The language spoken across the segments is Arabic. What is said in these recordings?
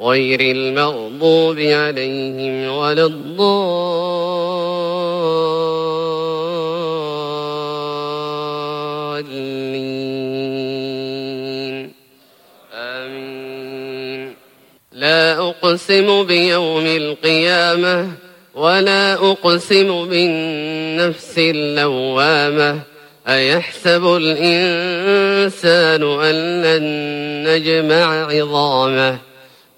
غير المغضوب عليهم ولا الضالين. آمين. لا أقسم بيوم القيامة ولا أقسم بالنفس اللوامة. أيحسب الإنسان أن لن نجمع عظامه؟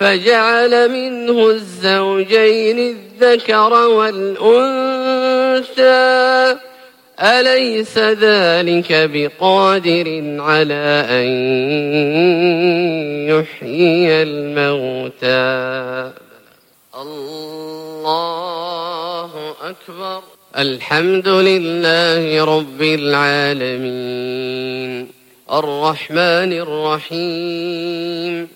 فجعل منه الزوجين الذكر والأنثى. أليس ذلك بقادر على أن يحيي الموتى؟ الله أكبر. الحمد لله رب العالمين. الرحمن الرحيم.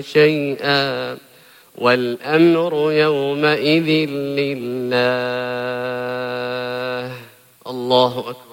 شيئا والأمر يومئذ لله. الله أكبر.